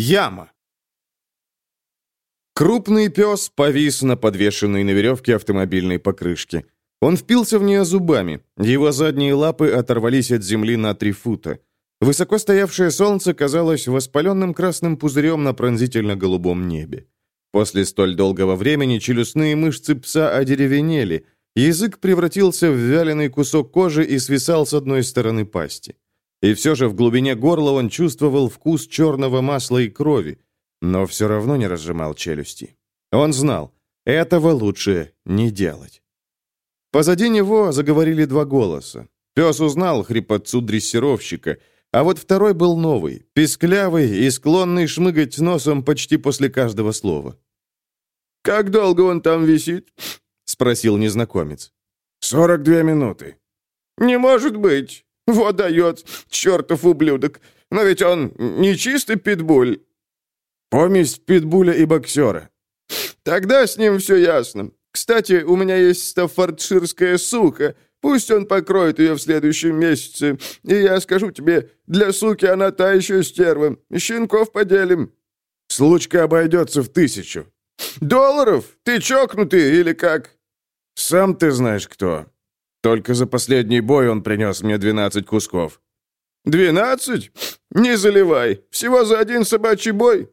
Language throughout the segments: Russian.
Яма. Крупный пес повис на подвешенной на веревке автомобильной покрышке. Он впился в нее зубами. Его задние лапы оторвались от земли на три фута. Высоко стоявшее солнце казалось воспаленным красным пузырем на пронзительно-голубом небе. После столь долгого времени челюстные мышцы пса одеревенели, язык превратился в вяленый кусок кожи и свисал с одной стороны пасти. И все же в глубине горла он чувствовал вкус черного масла и крови, но все равно не разжимал челюсти. Он знал, этого лучше не делать. Позади него заговорили два голоса. Пес узнал хрипотцу дрессировщика, а вот второй был новый, писклявый и склонный шмыгать носом почти после каждого слова. «Как долго он там висит?» — спросил незнакомец. «Сорок две минуты». «Не может быть! Вот дает, чертов ублюдок! Но ведь он не чистый питбуль!» «Помесь питбуля и боксера». «Тогда с ним все ясно. Кстати, у меня есть стаффордширская сука. Пусть он покроет ее в следующем месяце. И я скажу тебе, для суки она та еще стерва. Щенков поделим». «Случка обойдется в тысячу». «Долларов? Ты чокнутый или как?» «Сам ты знаешь кто. Только за последний бой он принес мне 12 кусков». «Двенадцать? Не заливай. Всего за один собачий бой».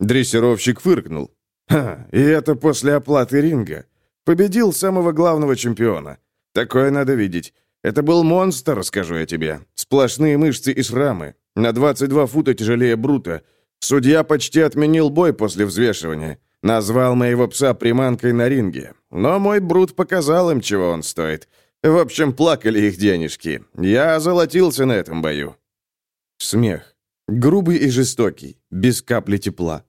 Дрессировщик фыркнул. «Ха, и это после оплаты ринга. Победил самого главного чемпиона. Такое надо видеть. Это был монстр, скажу я тебе. Сплошные мышцы и шрамы. На 22 фута тяжелее Брута. Судья почти отменил бой после взвешивания. Назвал моего пса приманкой на ринге. Но мой Брут показал им, чего он стоит. В общем, плакали их денежки. Я озолотился на этом бою. Смех. Грубый и жестокий, без капли тепла.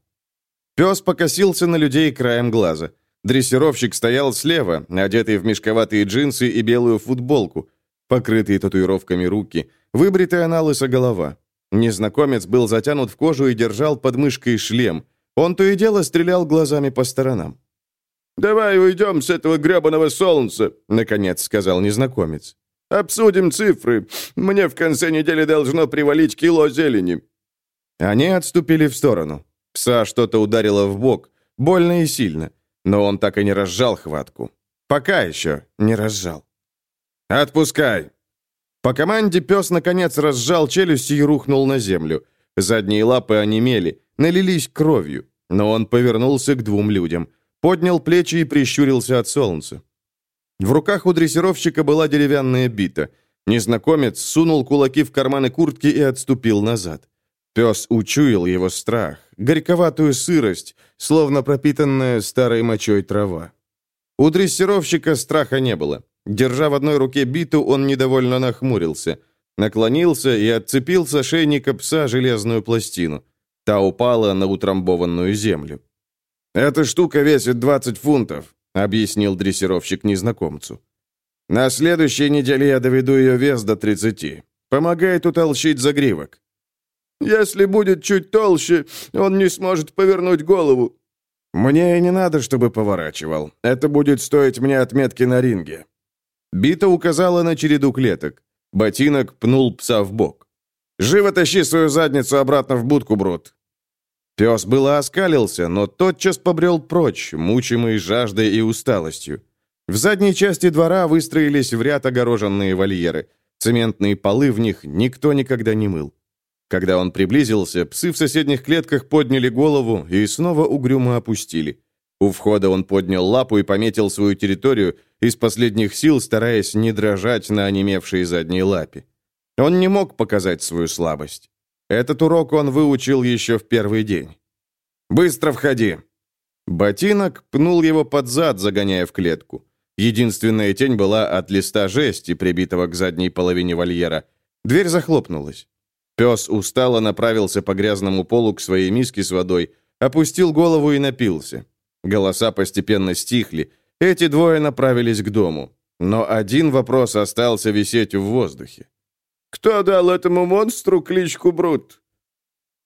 Пес покосился на людей краем глаза. Дрессировщик стоял слева, одетый в мешковатые джинсы и белую футболку, покрытые татуировками руки, выбритая на лысо голова. Незнакомец был затянут в кожу и держал под мышкой шлем. Он то и дело стрелял глазами по сторонам. «Давай уйдем с этого гребаного солнца», — наконец сказал незнакомец. «Обсудим цифры. Мне в конце недели должно привалить кило зелени». Они отступили в сторону. Пса что-то ударило в бок, больно и сильно, но он так и не разжал хватку. Пока еще не разжал. «Отпускай!» По команде пес, наконец, разжал челюсть и рухнул на землю. Задние лапы онемели, налились кровью, но он повернулся к двум людям, поднял плечи и прищурился от солнца. В руках у дрессировщика была деревянная бита. Незнакомец сунул кулаки в карманы куртки и отступил назад. Пес учуял его страх, горьковатую сырость, словно пропитанная старой мочой трава. У дрессировщика страха не было. Держа в одной руке биту, он недовольно нахмурился. Наклонился и отцепил с ошейника пса железную пластину. Та упала на утрамбованную землю. «Эта штука весит 20 фунтов», — объяснил дрессировщик незнакомцу. «На следующей неделе я доведу ее вес до 30. Помогает утолщить загривок». Если будет чуть толще, он не сможет повернуть голову». «Мне и не надо, чтобы поворачивал. Это будет стоить мне отметки на ринге». Бита указала на череду клеток. Ботинок пнул пса в бок. «Живо тащи свою задницу обратно в будку, Брут». Пес было оскалился, но тотчас побрел прочь, мучимый жаждой и усталостью. В задней части двора выстроились в ряд огороженные вольеры. Цементные полы в них никто никогда не мыл. Когда он приблизился, псы в соседних клетках подняли голову и снова угрюмо опустили. У входа он поднял лапу и пометил свою территорию, из последних сил стараясь не дрожать на онемевшей задней лапе. Он не мог показать свою слабость. Этот урок он выучил еще в первый день. «Быстро входи!» Ботинок пнул его под зад, загоняя в клетку. Единственная тень была от листа жести, прибитого к задней половине вольера. Дверь захлопнулась. Пес устало направился по грязному полу к своей миске с водой, опустил голову и напился. Голоса постепенно стихли. Эти двое направились к дому. Но один вопрос остался висеть в воздухе. «Кто дал этому монстру кличку Брут?»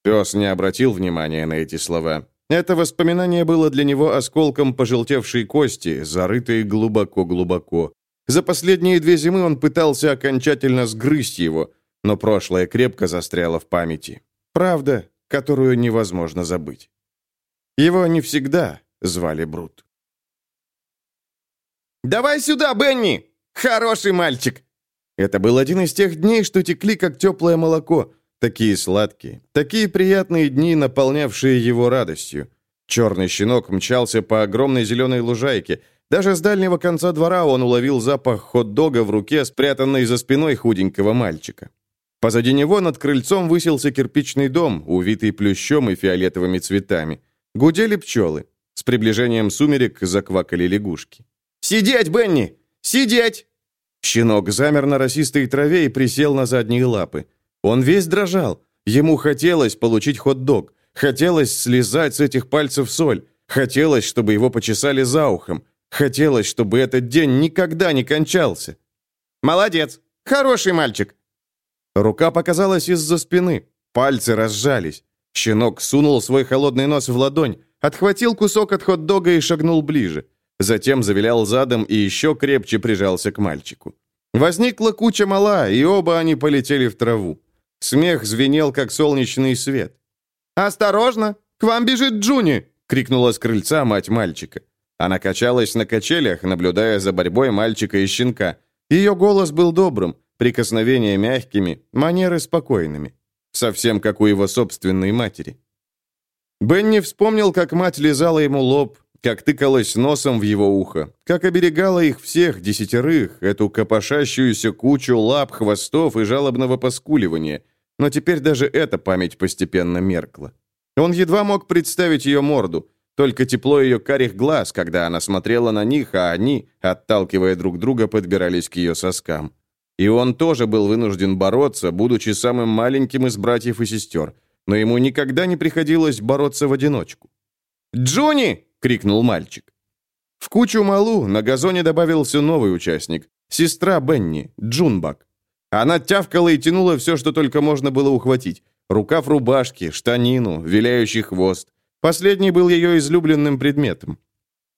Пес не обратил внимания на эти слова. Это воспоминание было для него осколком пожелтевшей кости, зарытой глубоко-глубоко. За последние две зимы он пытался окончательно сгрызть его, но прошлое крепко застряло в памяти. Правда, которую невозможно забыть. Его не всегда звали Брут. «Давай сюда, Бенни! Хороший мальчик!» Это был один из тех дней, что текли, как теплое молоко, такие сладкие, такие приятные дни, наполнявшие его радостью. Черный щенок мчался по огромной зеленой лужайке. Даже с дальнего конца двора он уловил запах хот-дога в руке, спрятанной за спиной худенького мальчика. Позади него над крыльцом высился кирпичный дом, увитый плющом и фиолетовыми цветами. Гудели пчелы. С приближением сумерек заквакали лягушки. «Сидеть, Бенни! Сидеть!» Щенок замер на росистой траве и присел на задние лапы. Он весь дрожал. Ему хотелось получить хот-дог. Хотелось слезать с этих пальцев соль. Хотелось, чтобы его почесали за ухом. Хотелось, чтобы этот день никогда не кончался. «Молодец! Хороший мальчик!» Рука показалась из-за спины. Пальцы разжались. Щенок сунул свой холодный нос в ладонь, отхватил кусок от хот-дога и шагнул ближе. Затем завилял задом и еще крепче прижался к мальчику. Возникла куча мала, и оба они полетели в траву. Смех звенел, как солнечный свет. «Осторожно! К вам бежит Джуни!» — крикнула с крыльца мать мальчика. Она качалась на качелях, наблюдая за борьбой мальчика и щенка. Ее голос был добрым, прикосновения мягкими, манеры спокойными. Совсем как у его собственной матери. Бенни вспомнил, как мать лизала ему лоб, как тыкалась носом в его ухо, как оберегала их всех, десятерых, эту копошащуюся кучу лап, хвостов и жалобного поскуливания. Но теперь даже эта память постепенно меркла. Он едва мог представить ее морду, только тепло ее карих глаз, когда она смотрела на них, а они, отталкивая друг друга, подбирались к ее соскам. И он тоже был вынужден бороться, будучи самым маленьким из братьев и сестер, но ему никогда не приходилось бороться в одиночку. «Джонни!» Крикнул мальчик. В кучу малу на газоне добавился новый участник, сестра Бенни, Джунбак. Она тявкала и тянула все, что только можно было ухватить. Рукав рубашки, штанину, виляющий хвост. Последний был ее излюбленным предметом.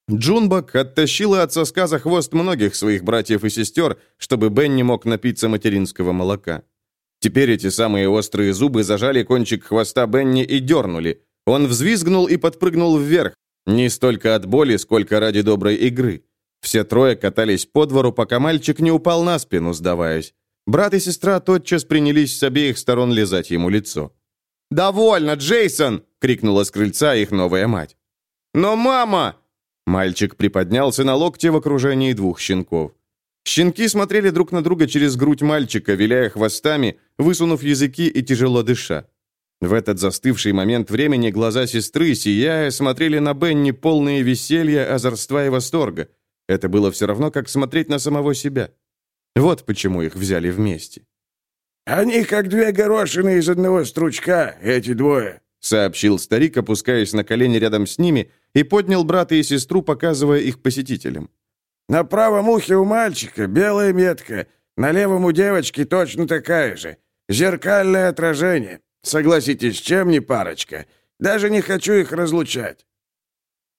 Джунбак оттащила от соска за хвост многих своих братьев и сестер, чтобы Бенни мог напиться материнского молока. Теперь эти самые острые зубы зажали кончик хвоста Бенни и дернули. Он взвизгнул и подпрыгнул вверх, не столько от боли, сколько ради доброй игры. Все трое катались по двору, пока мальчик не упал на спину, сдаваясь. Брат и сестра тотчас принялись с обеих сторон лизать ему лицо. «Довольно, Джейсон!» — крикнула с крыльца их новая мать. «Но мама!» Мальчик приподнялся на локте в окружении двух щенков. Щенки смотрели друг на друга через грудь мальчика, виляя хвостами, высунув языки и тяжело дыша. В этот застывший момент времени глаза сестры, сияя, смотрели на Бенни полные веселья, озорства и восторга. Это было все равно, как смотреть на самого себя. Вот почему их взяли вместе. «Они как две горошины из одного стручка, эти двое», сообщил старик, опускаясь на колени рядом с ними, и поднял брата и сестру, показывая их посетителям. «На правом ухе у мальчика белая метка, на левом у девочки точно такая же. Зеркальное отражение. Согласитесь, чем не парочка? Даже не хочу их разлучать».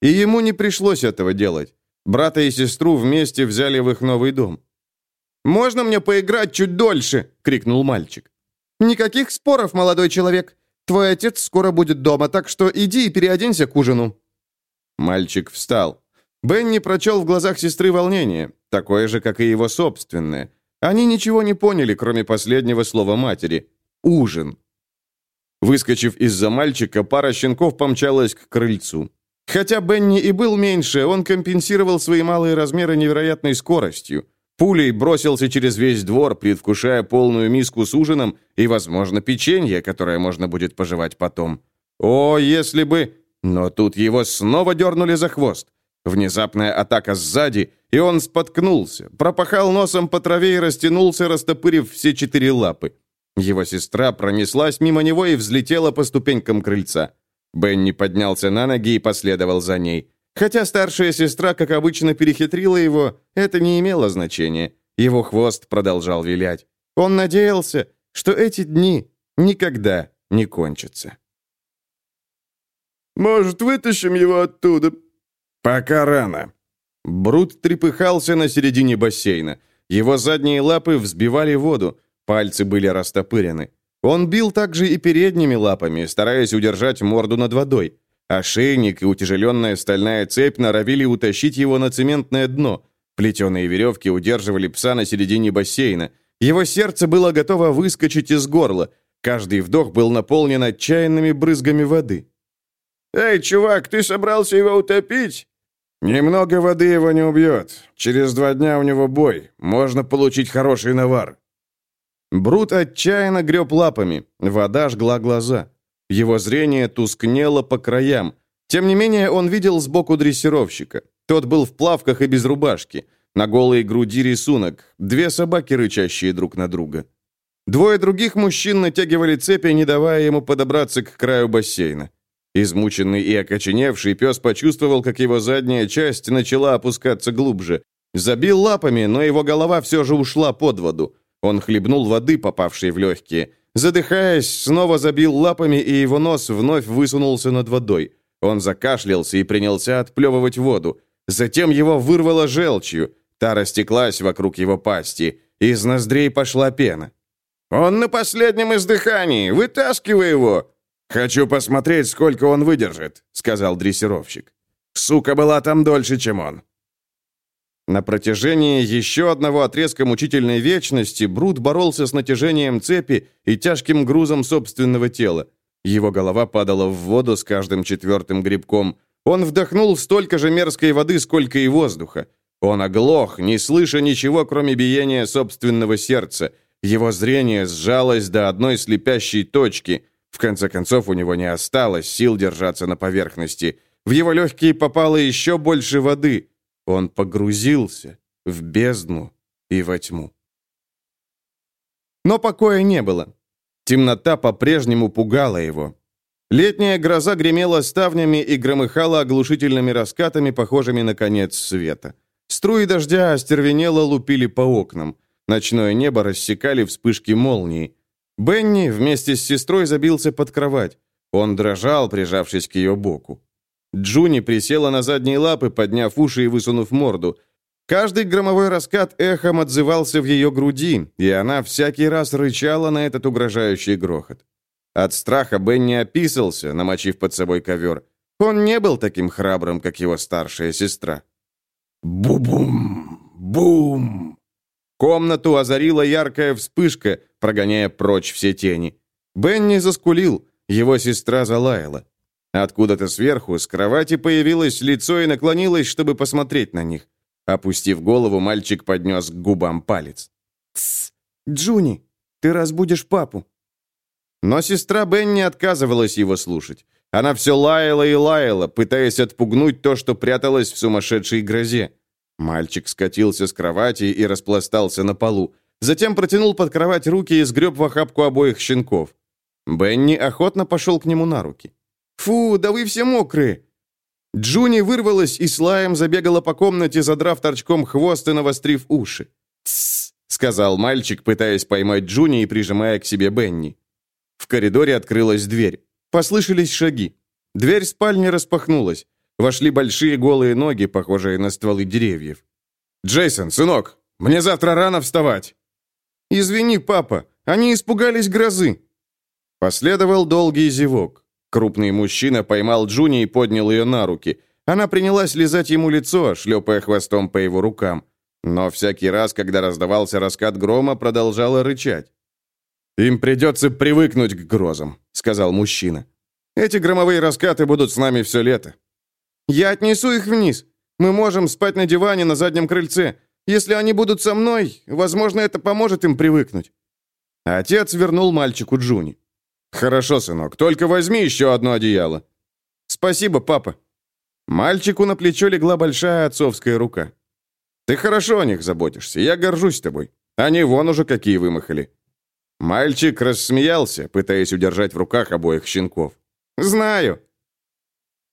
И ему не пришлось этого делать. Брата и сестру вместе взяли в их новый дом. «Можно мне поиграть чуть дольше?» — крикнул мальчик. «Никаких споров, молодой человек. Твой отец скоро будет дома, так что иди и переоденься к ужину». Мальчик встал. Бенни прочел в глазах сестры волнение, такое же, как и его собственное. Они ничего не поняли, кроме последнего слова матери. «Ужин». Выскочив из-за мальчика, пара щенков помчалась к крыльцу. Хотя Бенни и был меньше, он компенсировал свои малые размеры невероятной скоростью. Пулей бросился через весь двор, предвкушая полную миску с ужином и, возможно, печенье, которое можно будет пожевать потом. О, если бы... Но тут его снова дернули за хвост. Внезапная атака сзади, и он споткнулся, пропахал носом по траве и растянулся, растопырив все четыре лапы. Его сестра пронеслась мимо него и взлетела по ступенькам крыльца. Бенни поднялся на ноги и последовал за ней. Хотя старшая сестра, как обычно, перехитрила его, это не имело значения. Его хвост продолжал вилять. Он надеялся, что эти дни никогда не кончатся. «Может, вытащим его оттуда?» «Пока рано». Брут трепыхался на середине бассейна. Его задние лапы взбивали воду. Пальцы были растопырены. Он бил также и передними лапами, стараясь удержать морду над водой. Ошейник и утяжеленная стальная цепь норовили утащить его на цементное дно. Плетеные веревки удерживали пса на середине бассейна. Его сердце было готово выскочить из горла. Каждый вдох был наполнен отчаянными брызгами воды. «Эй, чувак, ты собрался его утопить?» «Немного воды его не убьет. Через два дня у него бой. Можно получить хороший навар». Брут отчаянно греб лапами. Вода жгла глаза. Его зрение тускнело по краям. Тем не менее, он видел сбоку дрессировщика. Тот был в плавках и без рубашки. На голой груди рисунок. Две собаки, рычащие друг на друга. Двое других мужчин натягивали цепи, не давая ему подобраться к краю бассейна. Измученный и окоченевший пес почувствовал, как его задняя часть начала опускаться глубже. Забил лапами, но его голова все же ушла под воду. Он хлебнул воды, попавшей в легкие. Задыхаясь, снова забил лапами, и его нос вновь высунулся над водой. Он закашлялся и принялся отплевывать воду. Затем его вырвало желчью. Та растеклась вокруг его пасти. Из ноздрей пошла пена. «Он на последнем издыхании! Вытаскивай его!» «Хочу посмотреть, сколько он выдержит», — сказал дрессировщик. «Сука была там дольше, чем он». На протяжении еще одного отрезка мучительной вечности Брут боролся с натяжением цепи и тяжким грузом собственного тела. Его голова падала в воду с каждым четвертым грибком. Он вдохнул столько же мерзкой воды, сколько и воздуха. Он оглох, не слыша ничего, кроме биения собственного сердца. Его зрение сжалось до одной слепящей точки. В конце концов, у него не осталось сил держаться на поверхности. В его легкие попало еще больше воды. Он погрузился в бездну и во тьму. Но покоя не было. Темнота по-прежнему пугала его. Летняя гроза гремела ставнями и громыхала оглушительными раскатами, похожими на конец света. Струи дождя остервенело лупили по окнам. Ночное небо рассекали вспышки молнии. Бенни вместе с сестрой забился под кровать. Он дрожал, прижавшись к ее боку. Джуни присела на задние лапы, подняв уши и высунув морду. Каждый громовой раскат эхом отзывался в ее груди, и она всякий раз рычала на этот угрожающий грохот. От страха Бенни описался, намочив под собой ковер. Он не был таким храбрым, как его старшая сестра. Бу-бум! Бум! Комнату озарила яркая вспышка, прогоняя прочь все тени. Бенни заскулил, его сестра залаяла. Откуда-то сверху с кровати появилось лицо и наклонилось, чтобы посмотреть на них. Опустив голову, мальчик поднес к губам палец. «Тссс! Джуни, ты разбудишь папу!» Но сестра Бенни отказывалась его слушать. Она все лаяла и лаяла, пытаясь отпугнуть то, что пряталось в сумасшедшей грозе. Мальчик скатился с кровати и распластался на полу. Затем протянул под кровать руки и сгреб в охапку обоих щенков. Бенни охотно пошел к нему на руки. «Фу, да вы все мокрые!» Джуни вырвалась и с лаем забегала по комнате, задрав торчком хвост и навострив уши. «Тссс!» — сказал мальчик, пытаясь поймать Джуни и прижимая к себе Бенни. В коридоре открылась дверь. Послышались шаги. Дверь спальни распахнулась. Вошли большие голые ноги, похожие на стволы деревьев. «Джейсон, сынок, мне завтра рано вставать!» «Извини, папа, они испугались грозы!» Последовал долгий зевок. Крупный мужчина поймал Джуни и поднял ее на руки. Она принялась лизать ему лицо, шлепая хвостом по его рукам. Но всякий раз, когда раздавался раскат грома, продолжала рычать. «Им придется привыкнуть к грозам», — сказал мужчина. «Эти громовые раскаты будут с нами все лето». «Я отнесу их вниз. Мы можем спать на диване на заднем крыльце. Если они будут со мной, возможно, это поможет им привыкнуть». Отец вернул мальчику Джуни. «Хорошо, сынок, только возьми еще одно одеяло». «Спасибо, папа». Мальчику на плечо легла большая отцовская рука. «Ты хорошо о них заботишься, я горжусь тобой. Они вон уже какие вымахали». Мальчик рассмеялся, пытаясь удержать в руках обоих щенков. «Знаю».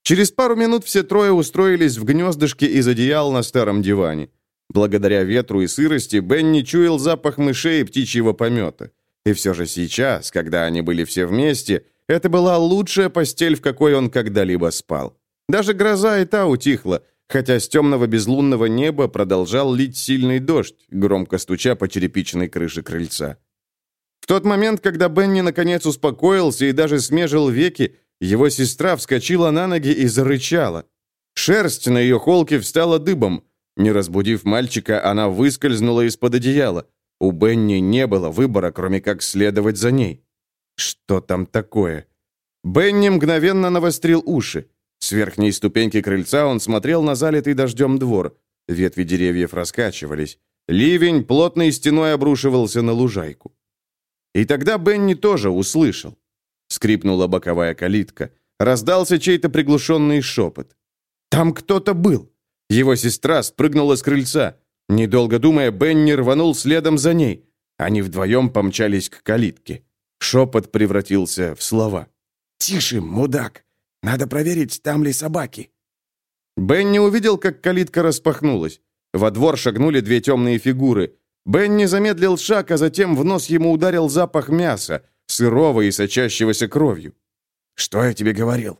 Через пару минут все трое устроились в гнездышке из одеял на старом диване. Благодаря ветру и сырости Бенни чуял запах мышей и птичьего помета. И все же сейчас, когда они были все вместе, это была лучшая постель, в какой он когда-либо спал. Даже гроза и та утихла, хотя с темного безлунного неба продолжал лить сильный дождь, громко стуча по черепичной крыше крыльца. В тот момент, когда Бенни наконец успокоился и даже смежил веки, его сестра вскочила на ноги и зарычала. Шерсть на ее холке встала дыбом. Не разбудив мальчика, она выскользнула из-под одеяла. У Бенни не было выбора, кроме как следовать за ней. Что там такое? Бенни мгновенно навострил уши. С верхней ступеньки крыльца он смотрел на залитый дождем двор. Ветви деревьев раскачивались. Ливень плотной стеной обрушивался на лужайку. И тогда Бенни тоже услышал. Скрипнула боковая калитка. Раздался чей-то приглушенный шепот. Там кто-то был. Его сестра спрыгнула с крыльца. Недолго думая, Бенни рванул следом за ней. Они вдвоем помчались к калитке. Шепот превратился в слова. «Тише, мудак! Надо проверить, там ли собаки». Бенни увидел, как калитка распахнулась. Во двор шагнули две темные фигуры. Бенни замедлил шаг, а затем в нос ему ударил запах мяса, сырого и сочащегося кровью. «Что я тебе говорил?»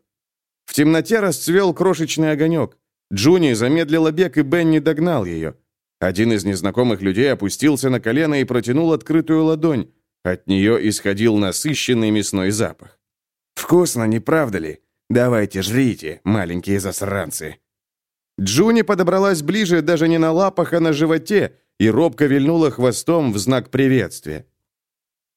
В темноте расцвел крошечный огонек. Джуни замедлила бег, и Бенни догнал ее. Один из незнакомых людей опустился на колено и протянул открытую ладонь. От нее исходил насыщенный мясной запах. «Вкусно, не правда ли? Давайте, жрите, маленькие засранцы!» Джуни подобралась ближе даже не на лапах, а на животе, и робко вильнула хвостом в знак приветствия.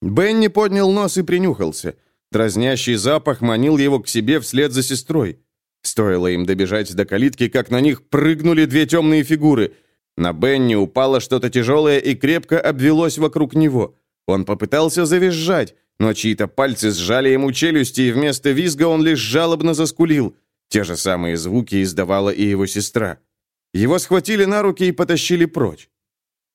Бенни поднял нос и принюхался. Дразнящий запах манил его к себе вслед за сестрой. Стоило им добежать до калитки, как на них прыгнули две темные фигуры. На Бенни упало что-то тяжелое и крепко обвелось вокруг него. Он попытался завизжать, но чьи-то пальцы сжали ему челюсти, и вместо визга он лишь жалобно заскулил. Те же самые звуки издавала и его сестра. Его схватили на руки и потащили прочь.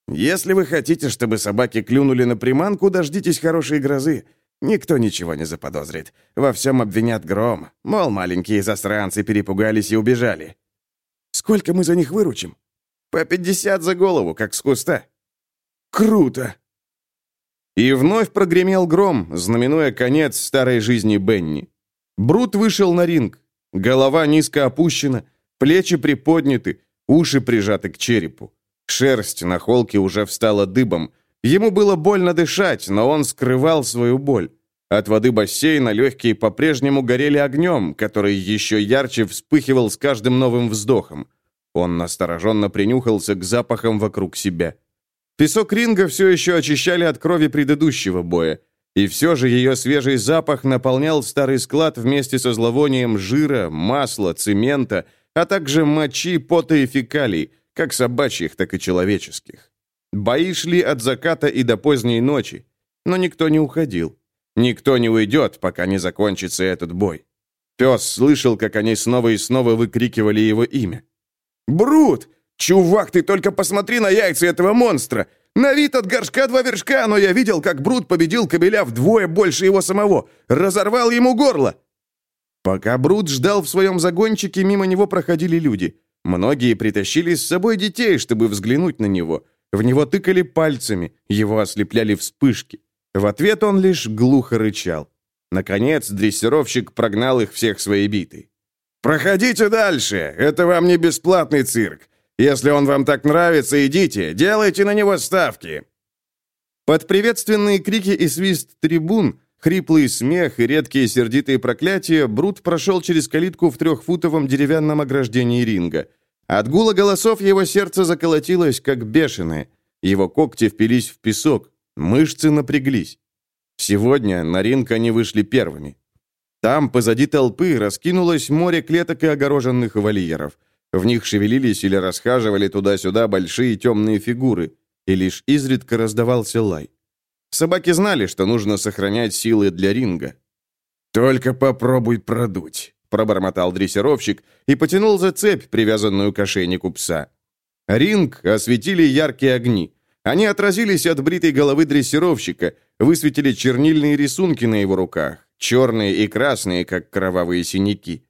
«Если вы хотите, чтобы собаки клюнули на приманку, дождитесь хорошей грозы. Никто ничего не заподозрит. Во всем обвинят гром. Мол, маленькие засранцы перепугались и убежали. Сколько мы за них выручим? По пятьдесят за голову, как с куста. Круто!» И вновь прогремел гром, знаменуя конец старой жизни Бенни. Брут вышел на ринг. Голова низко опущена, плечи приподняты, уши прижаты к черепу. Шерсть на холке уже встала дыбом. Ему было больно дышать, но он скрывал свою боль. От воды бассейна легкие по-прежнему горели огнем, который еще ярче вспыхивал с каждым новым вздохом. Он настороженно принюхался к запахам вокруг себя. Песок ринга все еще очищали от крови предыдущего боя. И все же ее свежий запах наполнял старый склад вместе со зловонием жира, масла, цемента, а также мочи, пота и фекалий, как собачьих, так и человеческих. Бои шли от заката и до поздней ночи, но никто не уходил. Никто не уйдет, пока не закончится этот бой. Пес слышал, как они снова и снова выкрикивали его имя. «Брут! Чувак, ты только посмотри на яйца этого монстра! На вид от горшка два вершка, но я видел, как Брут победил кобеля вдвое больше его самого, разорвал ему горло!» Пока Брут ждал в своем загончике, мимо него проходили люди. Многие притащили с собой детей, чтобы взглянуть на него. В него тыкали пальцами, его ослепляли вспышки. В ответ он лишь глухо рычал. Наконец, дрессировщик прогнал их всех своей битой. «Проходите дальше! Это вам не бесплатный цирк. Если он вам так нравится, идите, делайте на него ставки!» Под приветственные крики и свист трибун, хриплый смех и редкие сердитые проклятия, Брут прошел через калитку в трехфутовом деревянном ограждении ринга. От гула голосов его сердце заколотилось, как бешеное. Его когти впились в песок, мышцы напряглись. Сегодня на ринг они вышли первыми. Там, позади толпы, раскинулось море клеток и огороженных вольеров – в них шевелились или расхаживали туда-сюда большие темные фигуры, и лишь изредка раздавался лай. Собаки знали, что нужно сохранять силы для ринга. «Только попробуй продуть», — пробормотал дрессировщик и потянул за цепь, привязанную к ошейнику пса. Ринг осветили яркие огни. Они отразились от бритой головы дрессировщика, высветили чернильные рисунки на его руках, черные и красные, как кровавые синяки.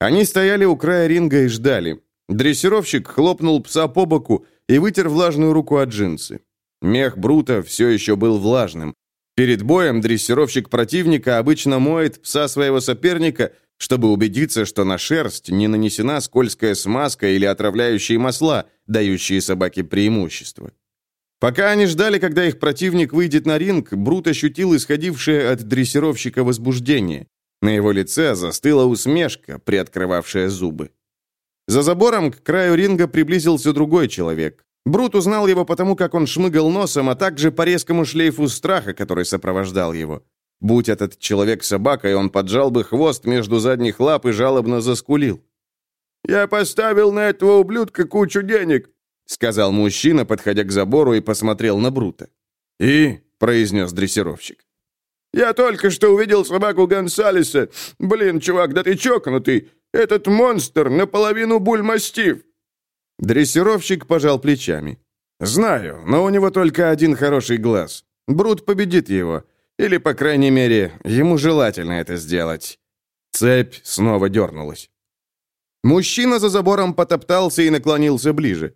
Они стояли у края ринга и ждали. Дрессировщик хлопнул пса по боку и вытер влажную руку от джинсы. Мех Брута все еще был влажным. Перед боем дрессировщик противника обычно моет пса своего соперника, чтобы убедиться, что на шерсть не нанесена скользкая смазка или отравляющие масла, дающие собаке преимущество. Пока они ждали, когда их противник выйдет на ринг, Брут ощутил исходившее от дрессировщика возбуждение. На его лице застыла усмешка, приоткрывавшая зубы. За забором к краю ринга приблизился другой человек. Брут узнал его потому, как он шмыгал носом, а также по резкому шлейфу страха, который сопровождал его. Будь этот человек собакой, он поджал бы хвост между задних лап и жалобно заскулил. «Я поставил на этого ублюдка кучу денег», — сказал мужчина, подходя к забору и посмотрел на Брута. «И?» — произнес дрессировщик. «Я только что увидел собаку Гонсалеса. Блин, чувак, да ты чокнутый. Этот монстр наполовину бульмастив». Дрессировщик пожал плечами. «Знаю, но у него только один хороший глаз. Брут победит его. Или, по крайней мере, ему желательно это сделать». Цепь снова дернулась. Мужчина за забором потоптался и наклонился ближе.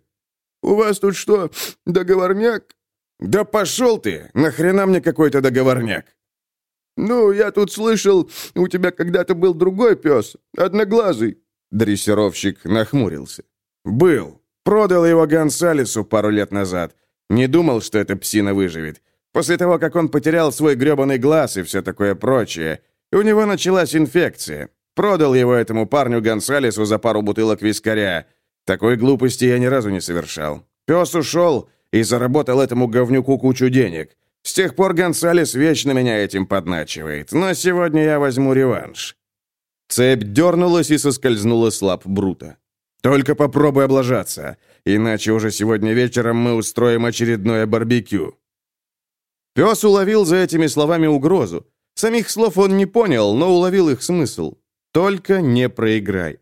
«У вас тут что, договорняк?» «Да пошел ты! Нахрена мне какой-то договорняк?» «Ну, я тут слышал, у тебя когда-то был другой пес, одноглазый». Дрессировщик нахмурился. «Был. Продал его Гонсалесу пару лет назад. Не думал, что эта псина выживет. После того, как он потерял свой гребаный глаз и все такое прочее, у него началась инфекция. Продал его этому парню Гонсалесу за пару бутылок вискаря. Такой глупости я ни разу не совершал. Пес ушел и заработал этому говнюку кучу денег. С тех пор Гонсалес вечно меня этим подначивает, но сегодня я возьму реванш». Цепь дернулась и соскользнула с лап Брута. «Только попробуй облажаться, иначе уже сегодня вечером мы устроим очередное барбекю». Пес уловил за этими словами угрозу. Самих слов он не понял, но уловил их смысл. «Только не проиграй».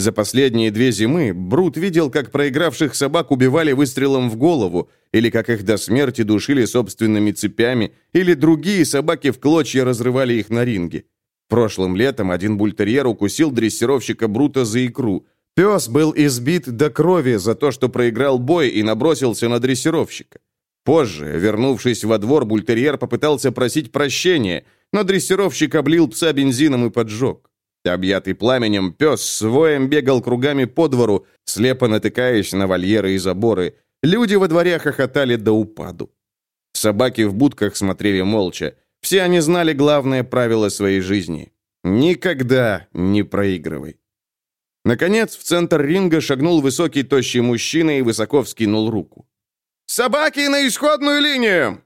За последние две зимы Брут видел, как проигравших собак убивали выстрелом в голову, или как их до смерти душили собственными цепями, или другие собаки в клочья разрывали их на ринге. Прошлым летом один бультерьер укусил дрессировщика Брута за икру. Пес был избит до крови за то, что проиграл бой и набросился на дрессировщика. Позже, вернувшись во двор, бультерьер попытался просить прощения, но дрессировщик облил пса бензином и поджег. Объятый пламенем, пес с воем бегал кругами по двору, слепо натыкаясь на вольеры и заборы. Люди во дворе хохотали до упаду. Собаки в будках смотрели молча. Все они знали главное правило своей жизни. Никогда не проигрывай. Наконец, в центр ринга шагнул высокий тощий мужчина и высоко вскинул руку. «Собаки на исходную линию!»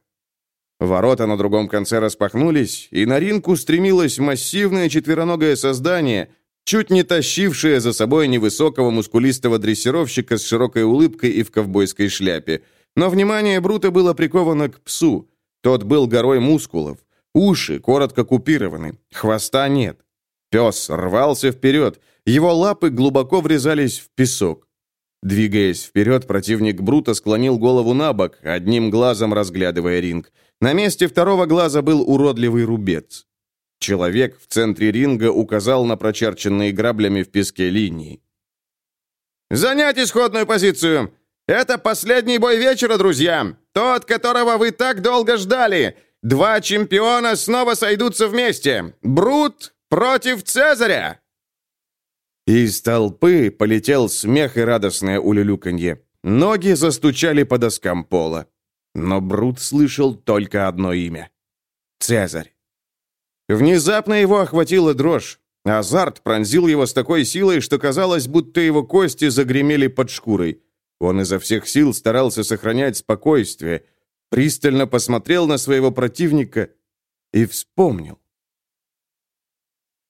Ворота на другом конце распахнулись, и на ринг устремилось массивное четвероногое создание, чуть не тащившее за собой невысокого мускулистого дрессировщика с широкой улыбкой и в ковбойской шляпе. Но внимание Брута было приковано к псу. Тот был горой мускулов. Уши коротко купированы, хвоста нет. Пес рвался вперед, его лапы глубоко врезались в песок. Двигаясь вперед, противник Брута склонил голову на бок, одним глазом разглядывая ринг. На месте второго глаза был уродливый рубец. Человек в центре ринга указал на прочерченные граблями в песке линии. «Занять исходную позицию! Это последний бой вечера, друзья! Тот, которого вы так долго ждали! Два чемпиона снова сойдутся вместе! Брут против Цезаря!» Из толпы полетел смех и радостное улюлюканье. Ноги застучали по доскам пола. Но Брут слышал только одно имя. Цезарь. Внезапно его охватила дрожь. Азарт пронзил его с такой силой, что казалось, будто его кости загремели под шкурой. Он изо всех сил старался сохранять спокойствие, пристально посмотрел на своего противника и вспомнил.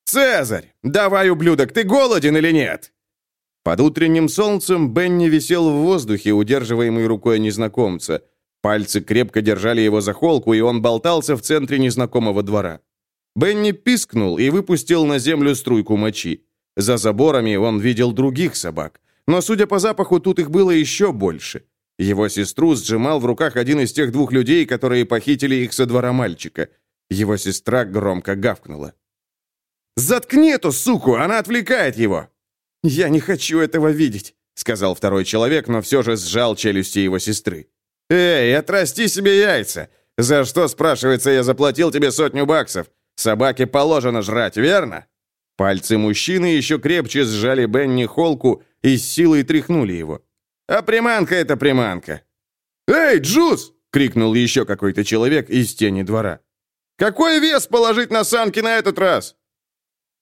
«Цезарь! Давай, ублюдок, ты голоден или нет?» Под утренним солнцем Бенни висел в воздухе, удерживаемый рукой незнакомца. Пальцы крепко держали его за холку, и он болтался в центре незнакомого двора. Бенни пискнул и выпустил на землю струйку мочи. За заборами он видел других собак. Но, судя по запаху, тут их было еще больше. Его сестру сжимал в руках один из тех двух людей, которые похитили их со двора мальчика. Его сестра громко гавкнула. «Заткни эту суку, она отвлекает его!» «Я не хочу этого видеть», — сказал второй человек, но все же сжал челюсти его сестры. «Эй, отрасти себе яйца! За что, спрашивается, я заплатил тебе сотню баксов? Собаке положено жрать, верно?» Пальцы мужчины еще крепче сжали Бенни холку и с силой тряхнули его. «А приманка — это приманка!» «Эй, Джуз!» — крикнул еще какой-то человек из тени двора. «Какой вес положить на санки на этот раз?»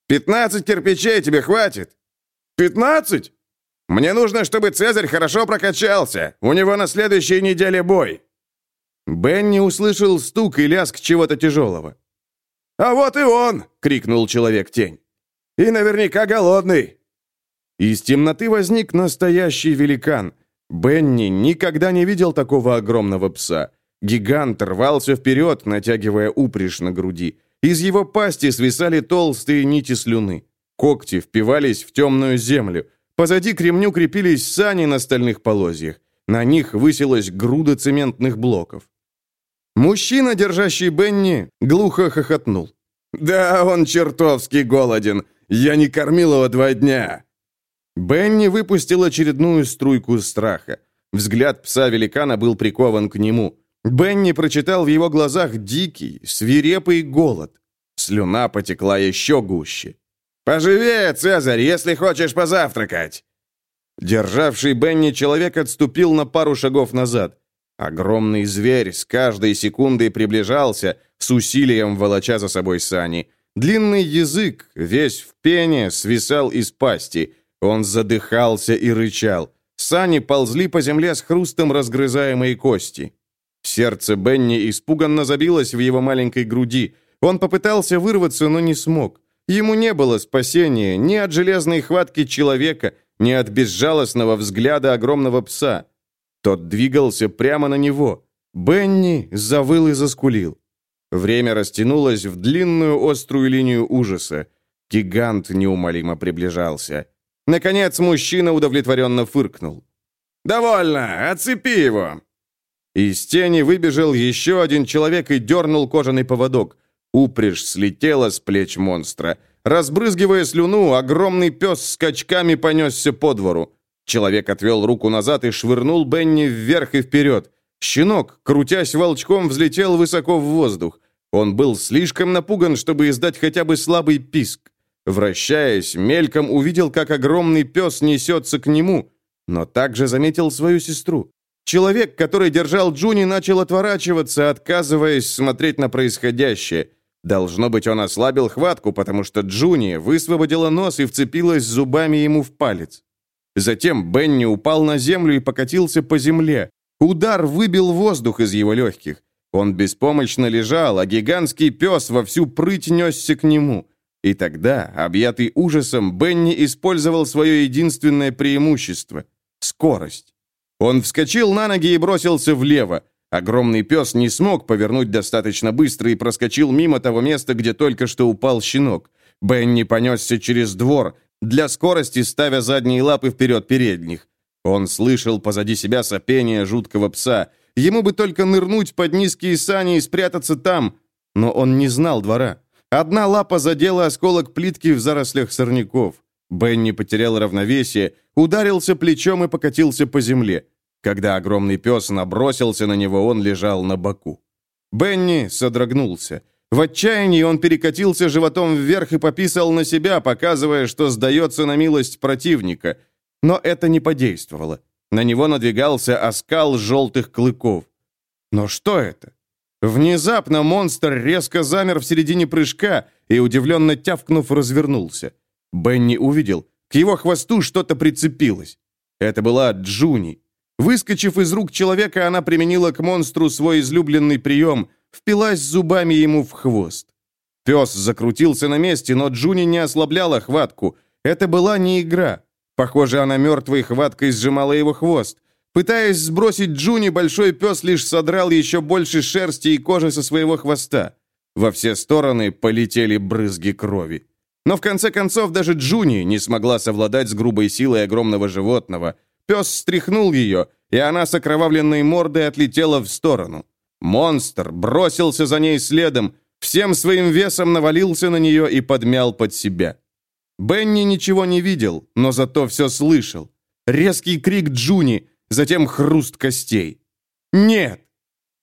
«Пятнадцать кирпичей тебе хватит?» «Пятнадцать? Мне нужно, чтобы Цезарь хорошо прокачался. У него на следующей неделе бой». Бенни услышал стук и лязг чего-то тяжелого. «А вот и он!» — крикнул человек-тень. «И наверняка голодный!» Из темноты возник настоящий великан. Бенни никогда не видел такого огромного пса. Гигант рвался вперед, натягивая упряжь на груди. Из его пасти свисали толстые нити слюны. Когти впивались в темную землю. Позади к ремню крепились сани на стальных полозьях. На них высилась груда цементных блоков. Мужчина, держащий Бенни, глухо хохотнул. «Да, он чертовски голоден. Я не кормил его два дня». Бенни выпустил очередную струйку страха. Взгляд пса-великана был прикован к нему. Бенни прочитал в его глазах дикий, свирепый голод. Слюна потекла еще гуще. «Поживее, Цезарь, если хочешь позавтракать!» Державший Бенни человек отступил на пару шагов назад. Огромный зверь с каждой секундой приближался, с усилием волоча за собой сани. Длинный язык, весь в пене, свисал из пасти. Он задыхался и рычал. Сани ползли по земле с хрустом разгрызаемой кости. Сердце Бенни испуганно забилось в его маленькой груди. Он попытался вырваться, но не смог. Ему не было спасения ни от железной хватки человека, ни от безжалостного взгляда огромного пса. Тот двигался прямо на него. Бенни завыл и заскулил. Время растянулось в длинную острую линию ужаса. Гигант неумолимо приближался. Наконец мужчина удовлетворенно фыркнул. «Довольно! Отцепи его!» Из тени выбежал еще один человек и дернул кожаный поводок. Упряжь слетела с плеч монстра. Разбрызгивая слюну, огромный пес скачками понесся по двору. Человек отвел руку назад и швырнул Бенни вверх и вперед. Щенок, крутясь волчком, взлетел высоко в воздух. Он был слишком напуган, чтобы издать хотя бы слабый писк. Вращаясь, мельком увидел, как огромный пес несется к нему, но также заметил свою сестру. Человек, который держал Джуни, начал отворачиваться, отказываясь смотреть на происходящее. Должно быть, он ослабил хватку, потому что Джуни высвободила нос и вцепилась зубами ему в палец. Затем Бенни упал на землю и покатился по земле. Удар выбил воздух из его легких. Он беспомощно лежал, а гигантский пес во всю прыть несся к нему. И тогда, объятый ужасом, Бенни использовал свое единственное преимущество — скорость. Он вскочил на ноги и бросился влево. Огромный пес не смог повернуть достаточно быстро и проскочил мимо того места, где только что упал щенок. Бенни понесся через двор, для скорости ставя задние лапы вперед передних. Он слышал позади себя сопение жуткого пса. Ему бы только нырнуть под низкие сани и спрятаться там, но он не знал двора. Одна лапа задела осколок плитки в зарослях сорняков. Бенни потерял равновесие, ударился плечом и покатился по земле. Когда огромный пес набросился на него, он лежал на боку. Бенни содрогнулся. В отчаянии он перекатился животом вверх и пописал на себя, показывая, что сдается на милость противника. Но это не подействовало. На него надвигался оскал желтых клыков. Но что это? Внезапно монстр резко замер в середине прыжка и, удивленно тявкнув, развернулся. Бенни увидел, к его хвосту что-то прицепилось. Это была Джуни. Выскочив из рук человека, она применила к монстру свой излюбленный прием — впилась зубами ему в хвост. Пес закрутился на месте, но Джуни не ослабляла хватку. Это была не игра. Похоже, она мертвой хваткой сжимала его хвост. Пытаясь сбросить Джуни, большой пес лишь содрал еще больше шерсти и кожи со своего хвоста. Во все стороны полетели брызги крови. Но в конце концов даже Джуни не смогла совладать с грубой силой огромного животного. Пес стряхнул ее, и она с окровавленной мордой отлетела в сторону. Монстр бросился за ней следом, всем своим весом навалился на нее и подмял под себя. Бенни ничего не видел, но зато все слышал. Резкий крик Джуни, затем хруст костей. «Нет!»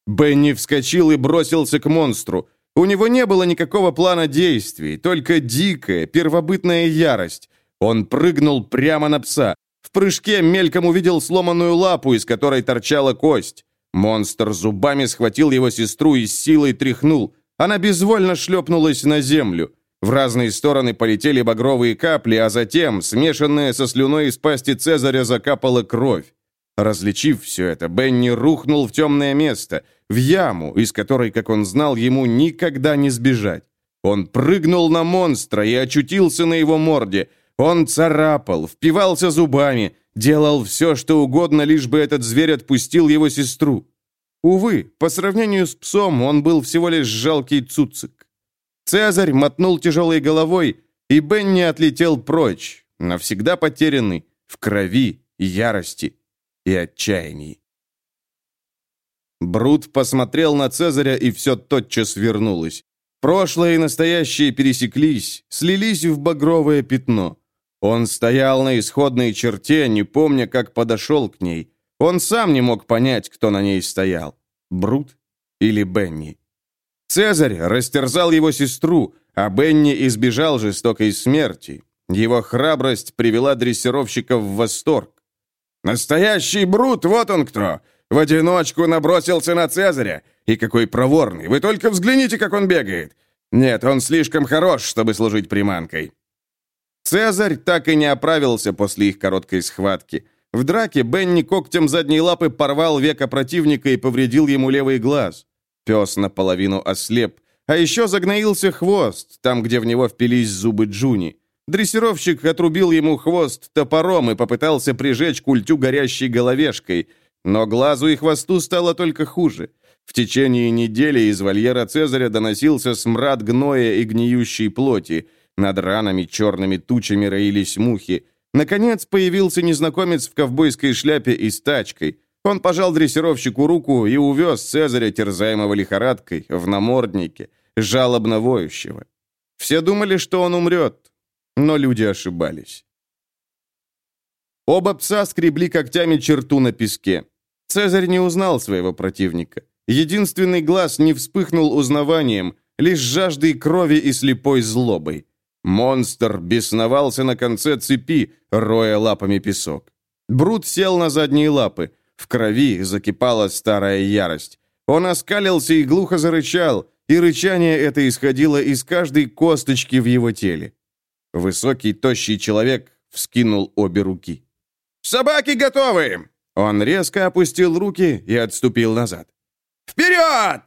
Бенни вскочил и бросился к монстру. У него не было никакого плана действий, только дикая, первобытная ярость. Он прыгнул прямо на пса. В прыжке мельком увидел сломанную лапу, из которой торчала кость. Монстр зубами схватил его сестру и с силой тряхнул. Она безвольно шлепнулась на землю. В разные стороны полетели багровые капли, а затем, смешанная со слюной из пасти Цезаря, закапала кровь. Различив все это, Бенни рухнул в темное место, в яму, из которой, как он знал, ему никогда не сбежать. Он прыгнул на монстра и очутился на его морде. Он царапал, впивался зубами, делал все, что угодно, лишь бы этот зверь отпустил его сестру. Увы, по сравнению с псом, он был всего лишь жалкий цуцик. Цезарь мотнул тяжелой головой, и Бенни отлетел прочь, навсегда потерянный, в крови, ярости и отчаянии. Брут посмотрел на Цезаря, и все тотчас вернулось. Прошлое и настоящее пересеклись, слились в багровое пятно. Он стоял на исходной черте, не помня, как подошел к ней. Он сам не мог понять, кто на ней стоял. Брут или Бенни. Цезарь растерзал его сестру, а Бенни избежал жестокой смерти. Его храбрость привела дрессировщика в восторг. «Настоящий Брут, вот он кто! В одиночку набросился на Цезаря! И какой проворный! Вы только взгляните, как он бегает! Нет, он слишком хорош, чтобы служить приманкой!» Цезарь так и не оправился после их короткой схватки. В драке Бенни когтем задней лапы порвал века противника и повредил ему левый глаз. Пес наполовину ослеп. А еще загноился хвост, там, где в него впились зубы Джуни. Дрессировщик отрубил ему хвост топором и попытался прижечь культю горящей головешкой. Но глазу и хвосту стало только хуже. В течение недели из вольера Цезаря доносился смрад гноя и гниющей плоти. Над ранами черными тучами роились мухи. Наконец появился незнакомец в ковбойской шляпе и с тачкой. Он пожал дрессировщику руку и увез Цезаря, терзаемого лихорадкой, в наморднике, жалобно воющего. Все думали, что он умрет, но люди ошибались. Оба пса скребли когтями черту на песке. Цезарь не узнал своего противника. Единственный глаз не вспыхнул узнаванием, лишь жаждой крови и слепой злобой. Монстр бесновался на конце цепи, роя лапами песок. Брут сел на задние лапы. В крови закипала старая ярость. Он оскалился и глухо зарычал, и рычание это исходило из каждой косточки в его теле. Высокий, тощий человек вскинул обе руки. «Собаки готовы!» Он резко опустил руки и отступил назад. «Вперед!»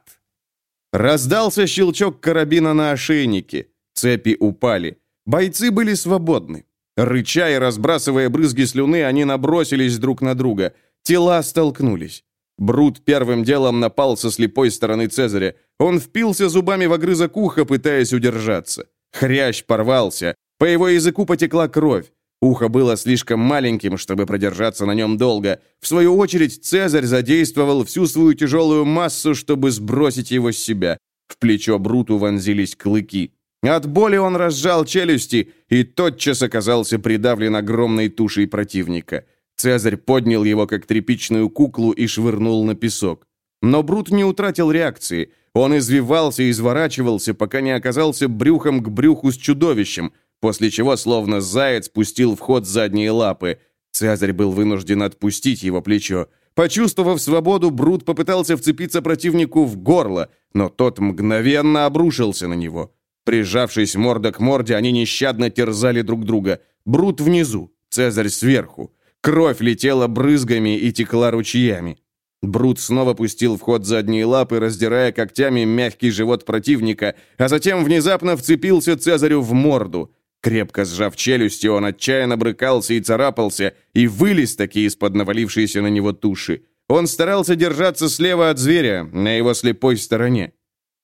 Раздался щелчок карабина на ошейнике. Цепи упали. Бойцы были свободны. Рыча и разбрасывая брызги слюны, они набросились друг на друга. Тела столкнулись. Брут первым делом напал со слепой стороны Цезаря. Он впился зубами в огрызок уха, пытаясь удержаться. Хрящ порвался. По его языку потекла кровь. Ухо было слишком маленьким, чтобы продержаться на нем долго. В свою очередь Цезарь задействовал всю свою тяжелую массу, чтобы сбросить его с себя. В плечо Бруту вонзились клыки. От боли он разжал челюсти и тотчас оказался придавлен огромной тушей противника. Цезарь поднял его, как тряпичную куклу, и швырнул на песок. Но Брут не утратил реакции. Он извивался и изворачивался, пока не оказался брюхом к брюху с чудовищем, после чего, словно заяц, пустил в ход задние лапы. Цезарь был вынужден отпустить его плечо. Почувствовав свободу, Брут попытался вцепиться противнику в горло, но тот мгновенно обрушился на него. Прижавшись морда к морде, они нещадно терзали друг друга. Брут внизу, Цезарь сверху. Кровь летела брызгами и текла ручьями. Брут снова пустил в ход задние лапы, раздирая когтями мягкий живот противника, а затем внезапно вцепился Цезарю в морду. Крепко сжав челюсти, он отчаянно брыкался и царапался, и вылез таки из-под навалившейся на него туши. Он старался держаться слева от зверя, на его слепой стороне.